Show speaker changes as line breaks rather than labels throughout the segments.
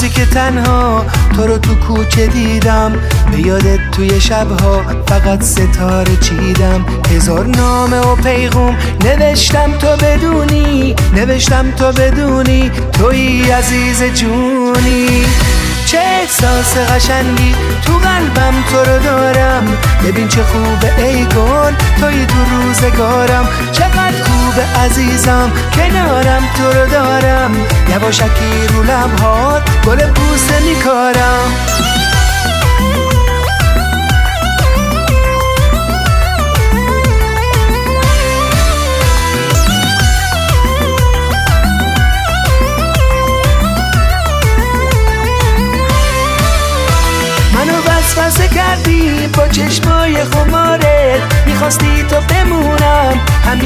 روزی که تنها تو رو تو کوچه دیدم. به یادت توی شبها فقط ستاره چیدم. هزار نامه و پیغوم. نوشتم تو بدونی نوشتم تو بدونی. توی عزیز جونی. چه احساس قشنگی تو قلبم تو رو دارم. ببین چه خوبه ای گل توی تو روزگارم. خوبه عزیزم کنارم تو رو دارم. یواشکی رو لبهات گل بوسه میکارم. وسوسه کردی با چشمای خمارت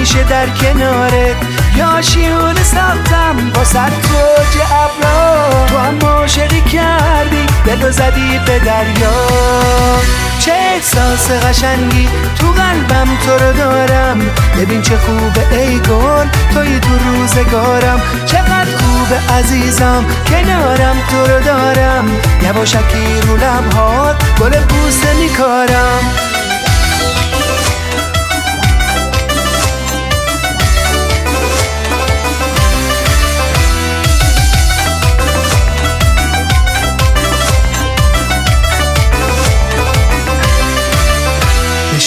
همیشه در کنارت یا شیون ساختم با سر توج ابرا. تو هم عاشقی کردی دلو زدی به دریا. چه احساس قشنگی تو قلبم تو رو دارم. ببین چه خوبه ای گل توی تو روزگارم. چقدر خوبه عزیزم کنارم تو رو دارم. یواشکی رو لبهات گل بوسه میکارم.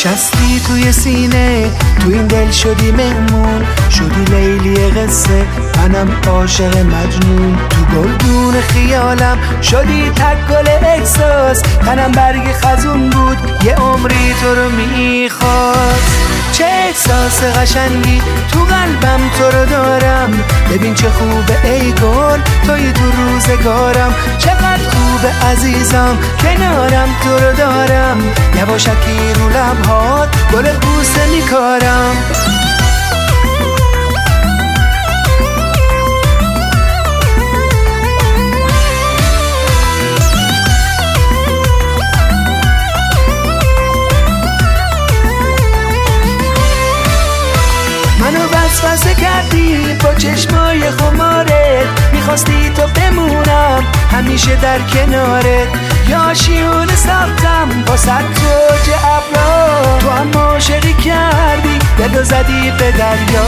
نشستی توی سینه تو این دل شدی مهمون شدی لیلی قصه منم عاشق مجنون. تو گلدون خیالم شدی تک گل احساس تنم برگ خزون بود یه عمری تو رو می‌خواست. چه احساس قشنگی تو قلبم تو رو دارم. ببین چه خوبه ای گل توی تو روزگارم. چقدر خوبه عزیزم کنارم تو رو دارم. یواشکی رو لبهات گل بوسه میکارم. منو وسوسه کردی با چشمای خمارت. می‌خواستی تو بمونم همیشه در کنارت. یا شیون ساختم با سر توج ابرا. دلو زدی به دریا.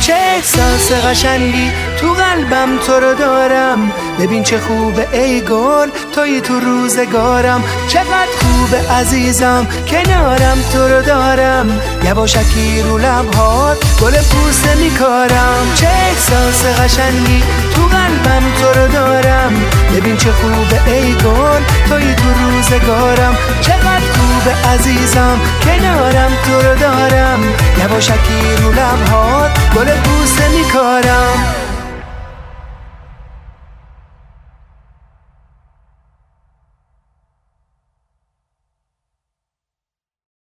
چه احساس قشنگی تو قلبم تو رو دارم. ببین چه خوبه ای گل توی تو روزگارم. چقدر خوبه عزیزم کنارم تو رو دارم. یواشکی رو لبهات گل پوسته میکارم. چه احساس قشنگی تو قلبم تو رو دارم. ببین چه خوبه ای گل توی تو روزگارم. چقدر خوبه عزیزم کنارم تو رو دارم. یواشکی رو لبهات گل پوسته میکارم.